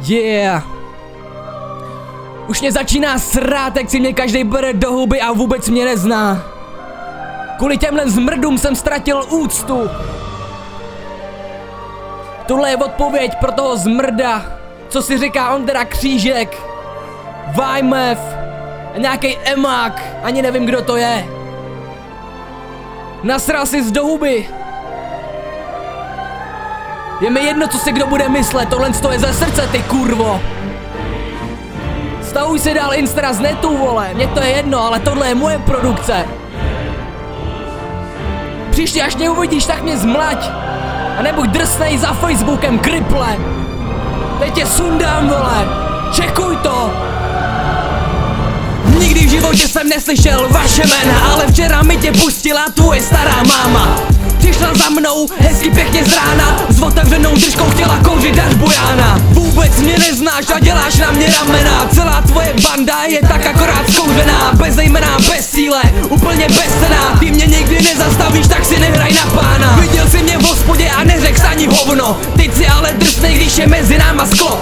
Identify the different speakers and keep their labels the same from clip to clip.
Speaker 1: Yeah. Už mě začíná srát, jak si mě každý bere do huby a vůbec mě nezná. Kvůli těmhle zmrdům jsem ztratil úctu. Tohle je odpověď pro toho zmrda, co si říká Ondra Křížek, Vajmev a nějaký emák, ani nevím kdo to je. Nasral si z do huby. Je mi jedno, co si kdo bude myslet, tohle je ze srdce, ty kurvo. Stavuj si dál Instra z netu, vole, mně to je jedno, ale tohle je moje produkce. Příště, až mě uvidíš, tak mě zmlať. A nebuď drsnej za Facebookem, kriple. Teď tě sundám, vole. Čekuj to. Nikdy v životě jsem neslyšel vaše jména, ale včera mi tě pustila tvoje stará máma. Přišla za mnou, hezky pěkně z rána S otevřenou držkou chtěla kouřit až bujána Vůbec mě neznáš a děláš na mě ramena. Celá tvoje banda je tak akorát zkouřená Bez zejména, bez síle, úplně bez cena. Ty mě nikdy nezastavíš, tak si nehraj na pána. Viděl jsi mě v hospodě a neřek ani hovno. Teď si ale drsnej, když je mezi náma sklo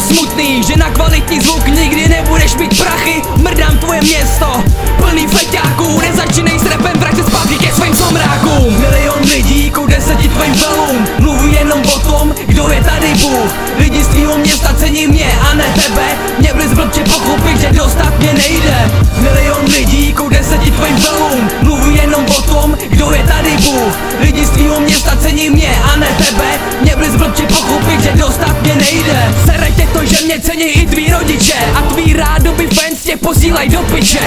Speaker 1: smutný, že na kvalitní zvuk nikdy nebudeš mít prachy. Mrdám tvoje město, plný feťáků Nezačínej s rapem, vrať se zpátky ke svým somrákům. Milion lidí ku deseti tvým velům Mluví jenom o tom, kdo je tady Bůh. Lidi z tvýho města cení mě a ne tebe. Mě bys blbče pochopit, že dostat mě nejde. Milion lidí ku deseti tvým velům Mluví jenom o tom, kdo je tady Bůh. Lidi z tvýho města cení mě a ne tebe. Mě bys blbče pochopit, že dostat mě nejde mě cení i tví rodiče. A tví rádoby fans tě posílaj do piče.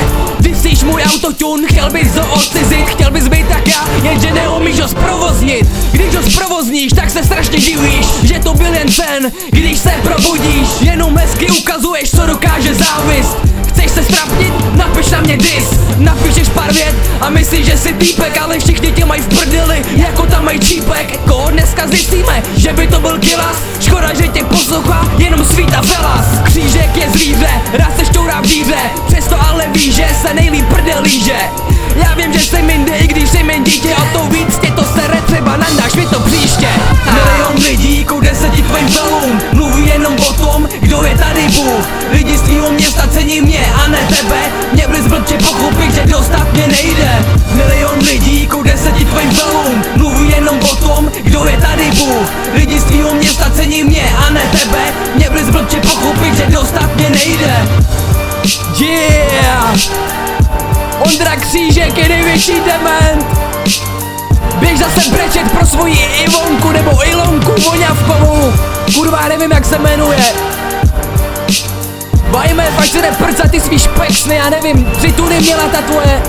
Speaker 1: Ty jsi můj autotune, chtěl bys ho odcizit Chtěl bys být tak já, jenže neumíš ho zprovoznit. Když ho zprovozníš, tak se strašně divíš Že to byl jen sen, když se probudíš. Jenom hezky ukazuješ, co dokáže závist. Chceš se strapnit? Napiš na mě dis. Napíšeš pár vět a myslíš, že jsi týpek Ale všichni tě mají v prdeli, jako tam mají čípek. Koho dneska zjistíme, že by to byl kilas? Škoda, že tě poslouchá jenom svíta velas. Křížek je zvíře, rád se šťourá v díře Přesto ale ví, že se nejlíp prdel líže Já vím, že jsem jinde, i když jsem jen dítě O to víc tě to sere, třeba nandáš mi to příště. Milion lidí ku deseti tvým velům Mluví jenom o tom, kdo je tady Bůh. Lidi z tvýho města cení mě a ne tebe. Mě bys blbče pochopit, že dostat mě nejde. Milion lidí ku deseti tvým velům Lidi z tvýho města cení mě a ne tebe. Mě bys blbče pochopit, že dostat mě nejde. Yeah! Ondra Křížek je největší dement. Běž zase brečet pro svoji Ivonku nebo Ilonku Voňavkovou. Kurva, nevím jak se jmenuje. Bajme, fakt se jde prcat ty svý špeksny, já nevím, tři tuny měla ta tvoje